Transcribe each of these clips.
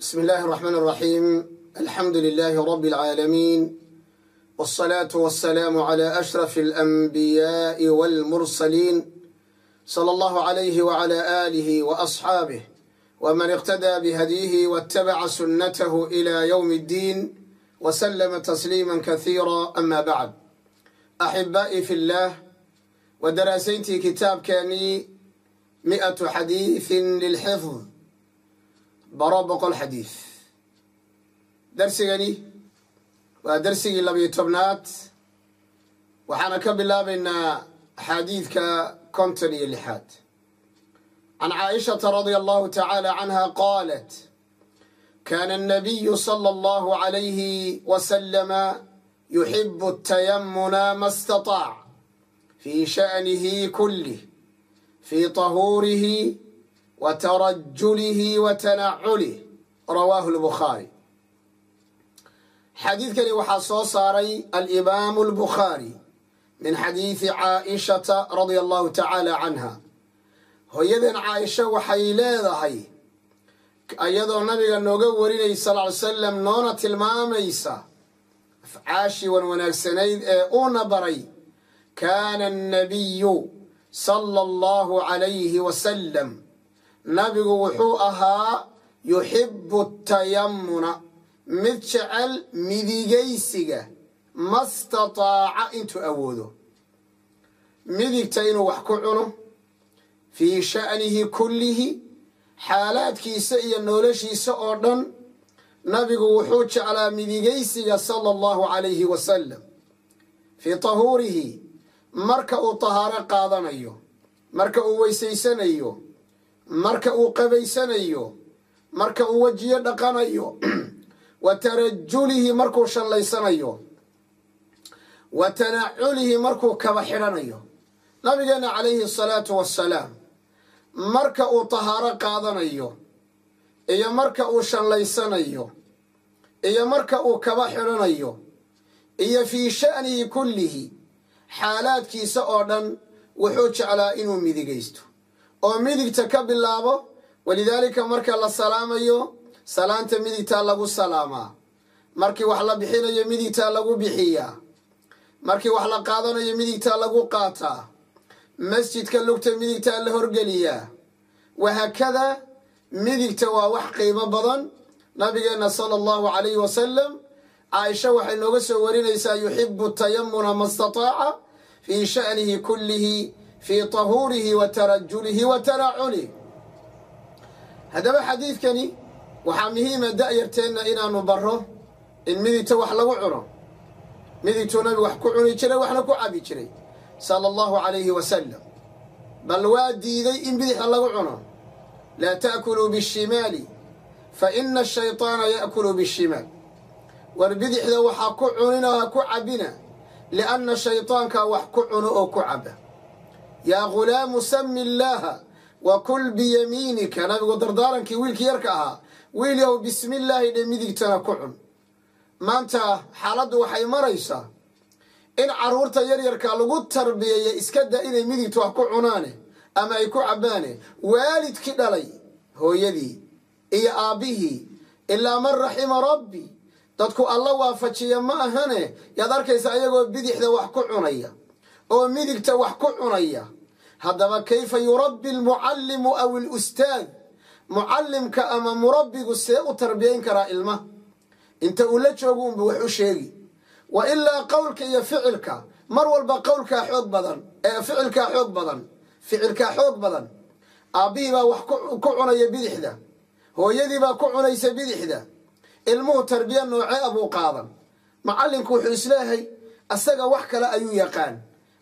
بسم الله الرحمن الرحيم الحمد لله رب العالمين والصلاة والسلام على أشرف الأنبياء والمرسلين صلى الله عليه وعلى آله وأصحابه ومن اقتدى بهديه واتبع سنته إلى يوم الدين وسلم تسليما كثيرا أما بعد أحبائي في الله ودراسيتي كتاب كاني مئة حديث للحفظ baro boqol xadiid darsigani waa darsigii labiyo tobnaad. Waxaana ka bilaabaynaa xadiidka konton iyo lixaad. Can caaishata radia allahu tacaala canha qaalat kaana anabiyu sala allahu calayhi wasalama yuxibu atayamuna ma stataac fii sha'nihi kulih fii tahuurihi wa tanaculih rawaahu lbukhaari xadiidkani waxaa soo saaray alimaamu albukhaari min xadiidi caaishata radia allahu tacaala canha hooyadan caaisha waxay leedahay iyadoo nabiga nooga warinay sal ly salam noona tilmaamaysa afcaashii wan wanaagsanayd ee uuna baray kaana annabiyu sala allahu calayhi wasalam nabigu wuxuu ahaa yuxibu tayamuna mid jecel midigaysiga ma stataaca intuu awoodo. Midigta inuu wax ku cuno fii sha'nihi kullihi xaalaadkiisa iyo noloshiisa oo dhan nabigu wuxuu jeclaa midigaysiga sala allahu calayhi wasalam fii tahuurihi marka uu tahaaro qaadanayo marka uu weysaysanayo marka uu qabaysanayo marka uu wejiyo dhaqanayo wa tarajulihi markuu shallaysanayo wa tanaculihi markuu kaba xidhanayo. Nabigeena calayhi asalaatu wassalaam marka uu tahaaro qaadanayo iyo marka uu shallaysanayo iyo marka uu kaba xidhanayo iyo fii sha'nihi kullihi xaalaadkiisa oo dhan wuxuu jeclaa inuu midigaysto oo midigta ka bilaabo walidaalika marka la salaamayo salaanta midigtaa lagu salaamaa. Markii wax la bixinayo midigtaa lagu bixiyaa. Markii wax la qaadanayo midigtaa lagu qaataa. Masjidka lugta midigtaa la horgeliyaa. Wahaakada midigta waa wax qiimo badan. Nabigeenna sala allahu calayhi wasalam caaisha waxay nooga soo warinaysaa yuxibu tayamuna ma stataaca fii sha'nihi kullihi fii tahuurihi wa tarajulihi wa tanaculih haddaba xadiidkani waxaa muhiima da'yarteenna inaanu barro in midigta wax lagu cuno. Midigtuu nabigu wax ku cuni jiray waxna ku cabi jiray. Sala allahu calayhi wasalam bal waa diiday in bidixda lagu cuno. Laa ta'kuluu bishimaali fa ina ashaytaana ya'kulu bishimaal war bidixda waxaa ku cunina ha ku cabina. Lianna shaytaanka wax ku cuno oo ku caba yaa ghulaamu sami illaaha wa kul biyamiinika nabigu dardaarankii wiilkii yarka ahaa wiil yahow bismi illaahi dhe midigtana ku cun. Maanta xaaladdu waxay maraysaa in carruurta yaryarka lagu tarbiyeeya iska da inay midigta wax ku cunaane ama ay ku cabbaane. Waalidkii dhalay hooyadii iyo aabbihii ilaa man raxima rabbi dadku alla waafajiya ma ahane yaad arkaysa ayagoo bidixda wax ku cunaya oo midigta wax ku cunaya. Haddaba kayfa yurabbi almucallimu aw ilustaad mucallimka ama murabbigu see u tarbiyayn karaa ilma. Inta uu la joogo unba wax u sheegi wa ilaa qowlka iyo ficilka mar walba qowlkaa xoog badan ee ficilkaa xoog badan ficilkaa xoog badan. Aabbihii baa wax ku cunaya bidixda hooyadii baa ku cunaysa bidixda. Ilmuhu tarbiya noocee abuu qaadan? Macallinku wuxuu is leeyahay asaga wax kale ayuu yaqaan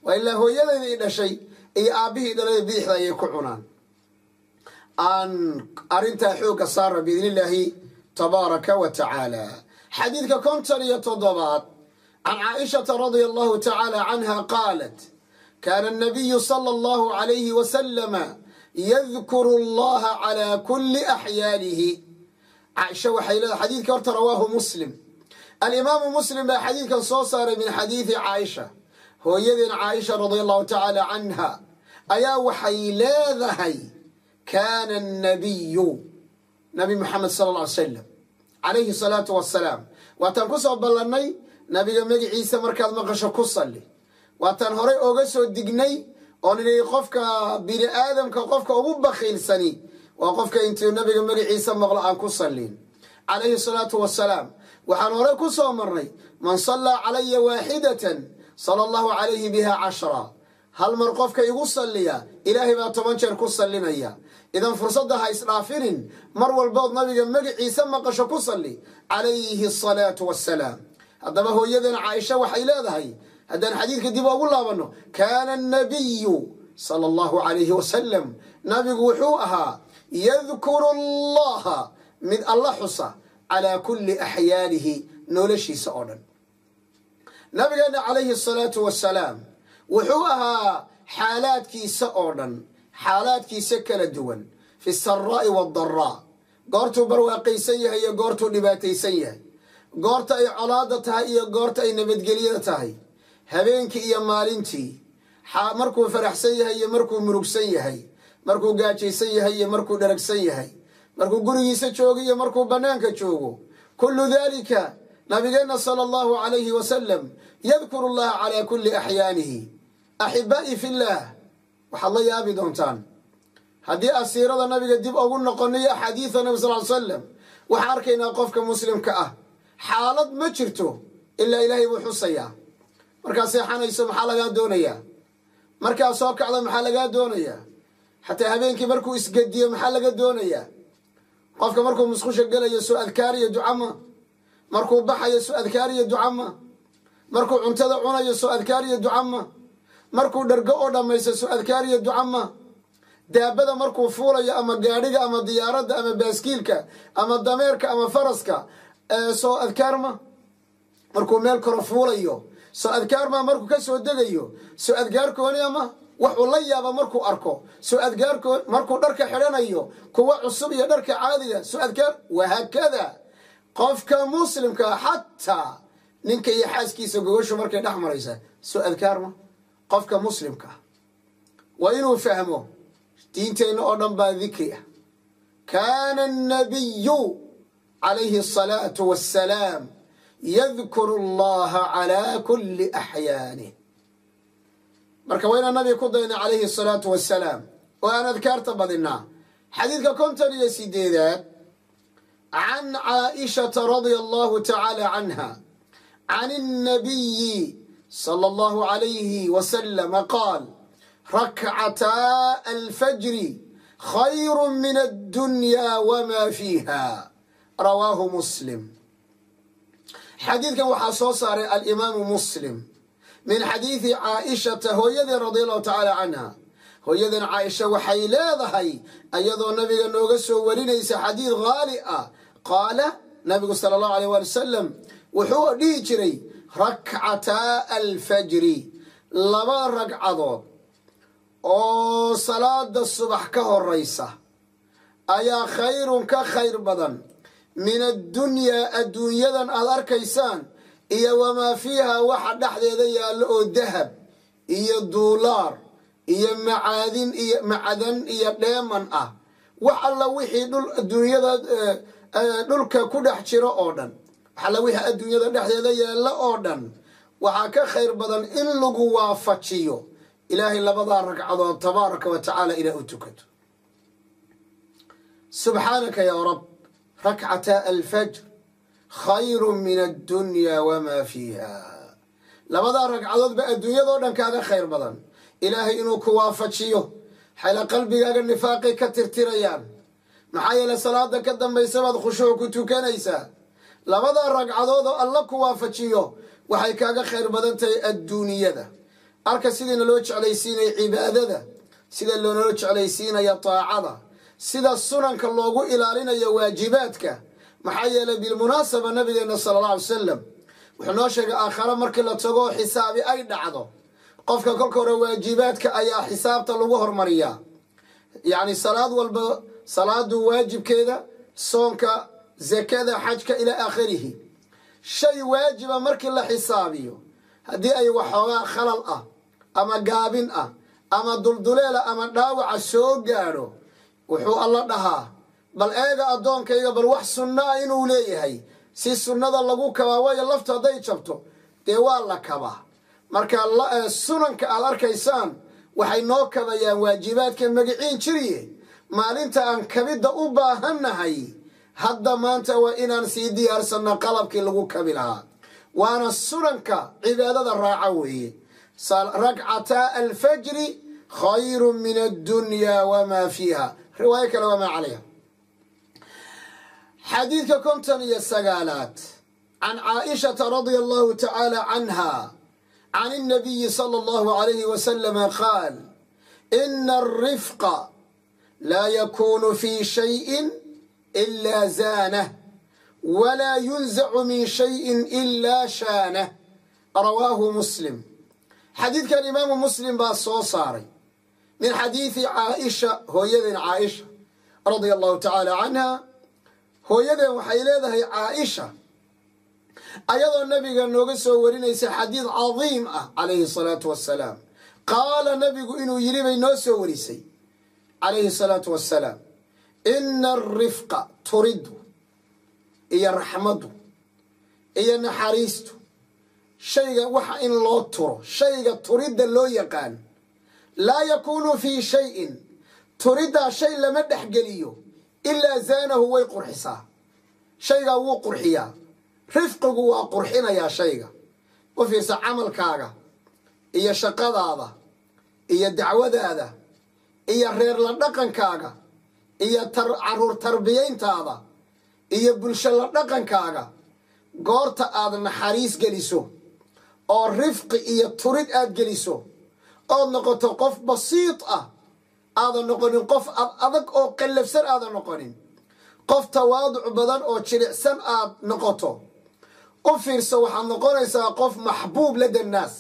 waa ilaa hooyadayda i dhashay iyo aabbihii dhalada bidixda ayay ku cunaan. Aan arrintaa xoogga saara biidni illaahi tabaaraka wa tacaala. Xadiidka konton iyo toddobaad can caaishata radia allahu tacaala canha qaalat kaana annabiyu sala allahu calayhi wasalama yadkuru allaha calaa kulli axyaanihi caaisha waxay leedahay xadiidka horta rawaahu muslim. Alimaamu muslim baa xadiidkan soo saaray min xadiidi caaisha hooyadeen caaisha radia allahu tacaala canha ayaa waxay leedahay kaana annabiyu nabi moxamed sala alla alay salam calayhi salaatu wasalaam waataan ku soo ballannay nabiga magiciisa markaad maqasho ku salli. Waataan horay oga soo dignay oo nidhi qofka bini aadamka qofka ugu bakhiilsani waa qofka intuu nabiga magaciisa maqlo aan ku sallin. Calayhi salaatu wasalaam waxaan horey ku soo marnay man sallaa calaya waaxidatan sala allahu calayhi biha cashra hal mar qofka igu salliya ilaahay baa toban jeer ku sallinaya. Idan fursadda ha isdhaafinin mar walbood nabiga magiciisa maqasho ku salli. Calayhi asalaatu wassalaam. Haddaba hooyadeena caaisha waxay leedahay haddaan xadiidka dib ugu laabanno kaana annabiyu sala allahu calayhi wasalam nabigu wuxuu ahaa yadkuru allaha mid alla xusa calaa kulli axyaanihi noloshiisa oo dhan nabigeena calayhi asalaatu wassalaam wuxuu ahaa xaalaadkiisa oo dhan xaalaadkiisa kala duwan fi saraa'i waaddaraa goortuu barwaaqaysan yahay iyo goortuu dhibaataysan yahay. Goorta ay colaada tahay iyo goorta ay nabadgelyada tahay. Habeenkii iyo maalintii markuu faraxsan yahay iyo markuu murugsan yahay markuu gaajaysan yahay iyo markuu dharagsan yahay markuu gurigiisa joogo iyo markuu bannaanka joogo kullu dalika nabigeenna sala allahu calayhi wasalam yadkuru allaha calaa kulli axyaanihi axibaa'i fillaah waxaad la yaabi doontaan. Haddii asiirada nabiga dib ugu noqonayo axaadiida nabi sal l salam waxaan arkaynaa qofka muslimka ah. Xaalad ma jirto ilaa ilaahay buu xusayaa. Markaad seexanayso maxaa lagaa doonayaa? Markaad soo kacdo maxaa lagaa doonayaa? Xataa habeenkii markuu isgediyo maxaa laga doonayaa? Qofka markuu musqusha gelayo soo adkaariyo ducama markuu baxayo soo adkaariyo ducama markuu cuntada cunayo soo adkaariyo ducama markuu dhargo oo dhammaysto soo adkaariyo ducama daabada markuu fuulayo ama gaadhiga ama diyaaradda ama baaskiilka ama dameerka ama faraska soo adkaarma markuu meel koro fuulayo soo adkaarma markuu ka soo degayo soo adgaarkooni ama waxuu la yaaba markuu arko soo adgaarko markuu dharka xidhanayo kuwa cusub iyo dharka caadiga soo adkaar wahaakada qofka muslimka xataa ninka iyo xaaskiisa gogoshu markay dhex maraysa soo adkaarma qofka muslimka waa inuu fahmo diinteenna oo dhan baa dikri ah. Kaana annabiyu calayhi asalaatu wassalaam yadkuru allaha calaa kulli axyaanih marka waa inaan nabiga ku dayna calayhi asalaatu wassalaam oo aan adkaarta badinaa. Xadiidka konton iyo sideedaad can caaishata radia allahu tacaala canha can الnabiyi salى allahu alayhi wasalama qaal rakcataa alfajri khayru min addunya wma fiiha rawaahu muslim xadiidkan waxaa soo saaray alimaamu muslim min xadiidi caaishata hooyadeen radi allahu tacaala canha hooyadeen caaisha waxay leedahay ayadoo nabiga nooga soo warinaysa xadiid haali ah qaala nabigu sala allahu alayh waali wasalam wuxuu dhihi jiray rakcataa alfajri laba ragcadood oo salaada subax ka horaysa ayaa khayrun ka khayr badan. Min addunyaa adduunyadan aada arkaysaan iyo wamaa fiiha waxa dhexdeeda yaallo oo dahab iyo duulaar iyo macaadin iyo macdan iyo dheeman ah. Wax alla wixii dhul adduunyada dhulka ku dhex jiro oo dhan wax alla wixii adduunyada dhexdeeda yaallo oo dhan waxaa ka khayr badan in lagu waafajiyo. Ilaahay labadaa ragcadood tabaaraka wa tacaala inaa u tukato. Subxaanaka yaa rab rakcataa alfajr khayru min addunya wamaa fiiha. Labadaa ragcadoodba adduunyadoo dhan kaaga khayr badan. Ilaahay inuu ku waafajiyo xayla qalbigaaga nifaaqay ka tirtirayaan maxaa yeele salaada ka dambaysa baad khushuuc ku tukanaysaa. Labadaa ragcadood oo alla ku waafajiyo waxay kaaga khayr badan tahay adduuniyada arka sidiina loo jeclaysiinaya cibaadada sida loonala jeclaysiinaya taacada sida sunanka loogu ilaalinayo waajibaadka maxaa yeelay bilmunaasaba nabigeena sala alla alay salam wuxuu noo sheegay aakhare markii la tago xisaabi ay dhacdo. Qofka kolka hore waajibaadka ayaa xisaabta lagu hormariyaa. Yacni salaad walba salaadu waajibkeeda soonka zakada xajka ilaa aakhirihi. Shay waajiba markii la xisaabiyo haddii ay waxoogaa khalal ah ama gaabin ah ama dulduleela ama dhaawaca soo gaadho wuxuu alla dhahaa bal eega addoonkayga bal wax sunno ah inuu leeyahay. Si sunnada lagu kabaa waayo laftu hadday jabto dee waa la kabaa. Marka sunanka aad arkaysaan waxay noo kabayaan waajibaadka magiciin jiriye maalinta aan kabidda u baahannahay hadda maanta waa inaan sii diyaarsanno qalabkii lagu kabi lahaa. Waana sunanka cibaadada raaca weeye. Ragcataa alfajri khayru min addunyaa wamaa fiiha. Riwaayo kale wamaa calayha xadiidka konton iyo sagaalaad. Can caaishata radia allahu tacaala canha can innabiyi sala allahu alayhi wasalama qaal ina arifqa laa yakunu fi shayin ila zaanah wlaa yunzacu min shayin ila shaanah rawaahu muslim xadiidkan imaamu muslim baa soo saaray min xadiidi caaisha hooyadeen caaisha radia allahu tacaala canha hooyadeen waxay leedahay caaisha ayadoo nabiga nooga soo warinaysa xadiid cadiim ah calayhi salaatu wassalaam qaala nabigu inuu yidhi bay noo soo warisay calayhi salaatu wassalaam ina alrifqa turiddu iyo raxmaddu iyo naxariistu shayga waxa in loo turo shayga turidda loo yaqaan laa yakuunu fii shayin turiddaa shay lama dhexgeliyo ilaa zaanahu way qurxisaa. Shaygaa wuu qurxiyaa rifqigu waa qurxinayaa shayga u fiirsa camalkaaga iyo shaqadaada iyo dacwadaada iyo reer la dhaqankaaga iyo carruur tarbiyayntaada iyo bulsho la dhaqankaaga goorta aad naxariis geliso oo rifqi iyo turid aad geliso ood noqoto qof basiid ah aadan noqonin qof adag oo qallafsan aadan noqonin qof tawaaduc badan oo jilicsan aad noqoto. U fiirso waxaad noqonaysaa qof maxbuub lada nnaas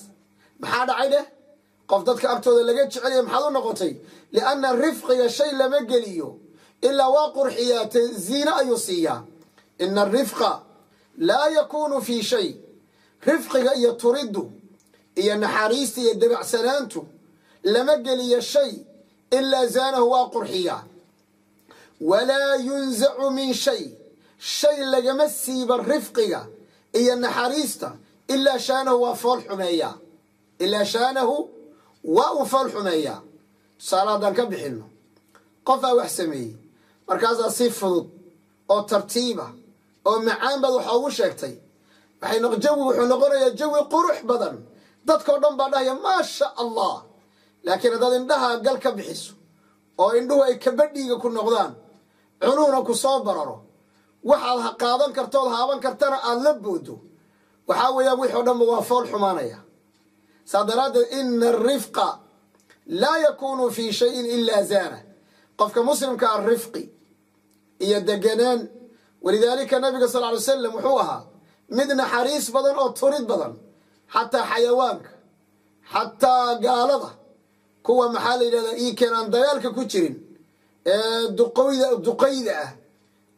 maxaa dhacay dheh qof dadka agtooda laga jecelaya maxaad u noqotay? Lianna rifqiga shay lama geliyo ilaa waa qurxiyaa ziine ayuu siiyaa. Ina arifqa laa yakuunu fii shay. Rifqiga iyo turiddu iyo naxariista iyo dabacsanaantu lama geliyo shay ilaa zaanahu waa qurxiyaa. Walaa yunzacu min shay. Shay lagama siiba rifqiga iyo naxariista ilaa shaanahu waa fool xumeeyaa. Ilaa shaanahu waa uu fool xumeeyaa. Tusaale haddaan ka bixinno. Qofaa wax sameeyey. Markaasaa si fudud oo tartiiba oo macaan baad waxa ugu sheegtay. Jawi wuxuu noqonayaa jawi qurux badan. Dadkao dhan baa dhahaya maasha allah. Laakiin haddaad indhaha gal ka bixiso oo indhuhu ay kabadhiiga ku noqdaan cunuhna ku soo bararo waxaad qaadan kartood haaban kartana aada la boodo waxaa weeyaan wixii o dhanba waa fool xumaanaya saa daraaddeed ina arifqa laa yakuunu fii shayin ilaa zaana qofka muslimka a rifqi iyo deganaan. Walidaalika nabiga sal ly slam wuxuu ahaa mid naxariis badan oo turid badan xataa xayawaanka xataa gaalada. Kuwa maxaa la yidhahdaa iikeen aan dagaalka ku jirin ee duqoyda duqayda ah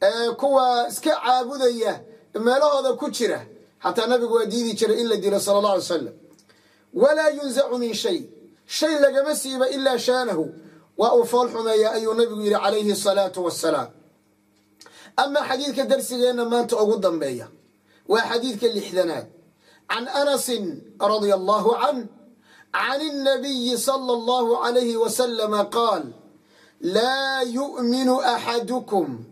ee kuwa iska caabudaya meelahooda ku jira. Xataa nabigu waa diidi jiray in la dilo sala allah alay salam walaa yunzacu min shay. Shay lagama siiba ilaa shaanahu waa uu fool xumeeyaa ayuu nabigu yidhi calayhi asalaatu wassalaam. Ama xadiidka darsigeenna maanta ugu dambeeya. Waa xadiidka lixdanaad. Can anasin radia allahu can can اnabiyi sal allahu calayhi wasalama qaal laa yu'minu axadukum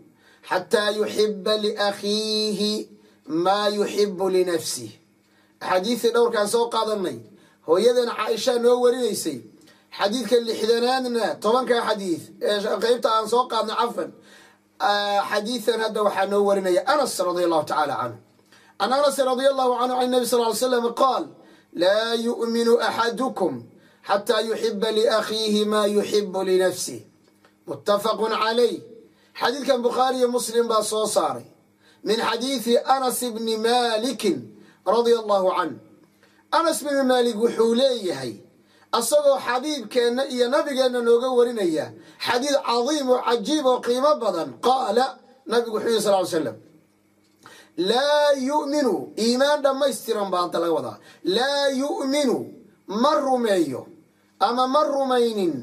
xataa yuxiba liakhiihi maa yuxibu linafsih axaadiistii dhowrkaan soo qaadanay hooyadan caaishaa noo warinaysay. Xadiidka lixdanaadna tobankaa xadiid ee qeybta aan soo qaadnay cafan. Xadiidan hadda waxaa noo warinaya anas radia allahu tacaala canhu can anasin radia allahu canhu can nabi sal slam qaal laa yu'minu axadukum xataa yuxiba liakhiihi maa yuxibu linafsih muttafaqun calayh xadiidkan bukhaariyo muslim baa soo saaray. Min xadiidi anas bni maalikin radia allahu canh anas bni maalik wuxuu leeyahay asagoo xabiibkeenna iyo nabigeenna nooga warinaya xadiid cadiim oo cajiib oo qiimo badan qaala nabigu wuxuu yihi sal ly slam laa yu'minu iimaan dhammaystiran baa hadda laga wadaa laa yu'minu ma rumeeyo ama ma rumaynin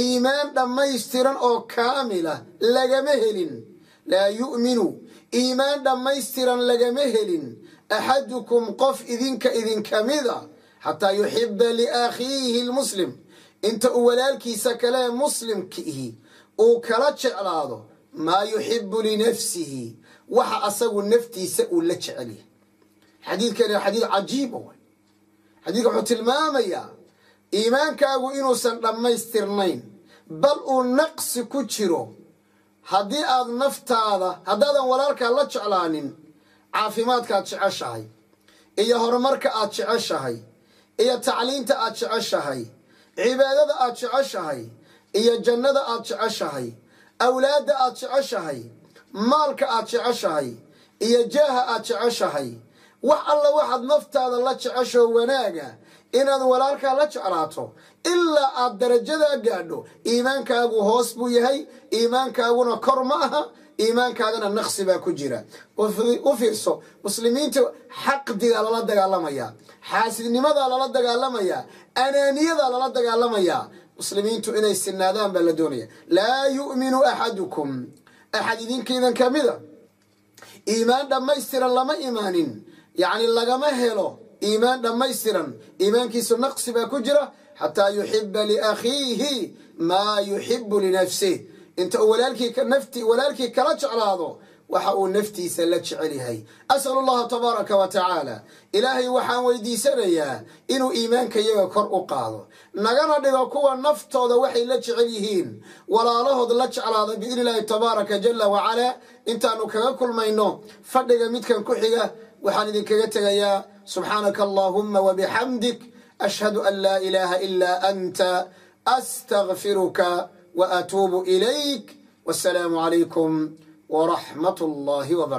iimaan dhammaystiran oo kaamila lagama helin. Laa yu'minu iimaan dhammaystiran lagama helin axadukum qof idinka idinka mida xataa yuxiba liakhiihi lmuslim inta uu walaalkiisa kale muslimkiihi uu kala jeclaado maa yuxibu linafsihi waxa asagu naftiisa uu la jecelyahay xadiidkani xadiid cajiiba way xadiidka wuxuu tilmaamayaa iimaankaagu inuusan dhammaystirnayn bal uu naqsi ku jiro haddii aad naftaada haddaadan walaalkaa la jeclaanin caafimaadkaad jeceshahay iyo horumarka aad jeceshahay iyo tacliinta aad jeceshahay cibaadada aad jeceshahay iyo jannada aad jeceshahay awlaadda aad jeceshahay maalka aad jeceshahay iyo jaaha aad jeceshahay. Wax alla waxaad naftaada la jeceshoo wanaaga inaad walaalkaa la jeclaato ilaa aad darajadaa gaadho. Iimaankaagu hoos buu yahay iimaankaaguna kor ma aha iimaankaagana naqsi baa ku jira. U fiirso muslimiinta xaqdigaa lala dagaalamayaa xaasidnimadaa lala dagaalamayaa anaaniyadaa lala dagaalamayaa muslimiintu inay sinaadaan baa la doonaya. Laa yu'minu axadukum axad idinkiidan ka mida iimaan dhammaystiran lama imaanin. Yacni lagama helo iimaan dhammaystiran. Iimaankiisu naqsi baa ku jira xataa yuxiba liakhiihi maa yuxibu linafsih inta uu walaalkii kala jeclaado waxa uu naftiisa la jecel yahay. As'al allaha tabaaraka wa tacaala. Ilaahay waxaan weydiisanayaa inuu iimaanka yaga kor u qaado. Nagana dhigo kuwa naftooda waxay la jecel yihiin. Walaalahood la jeclaada biidni tabaaraka jala wacalaa intaanu kaga kulmayno fadhiga midkan ku xiga waxaan idinkaga tegayaa subxaanaka allaahuma wabixamdik ashhadu an laa ilaaha ilaa anta astagfiruka atuubu ilayk wasalaamu calaykum waraxmat allahi wbarakatu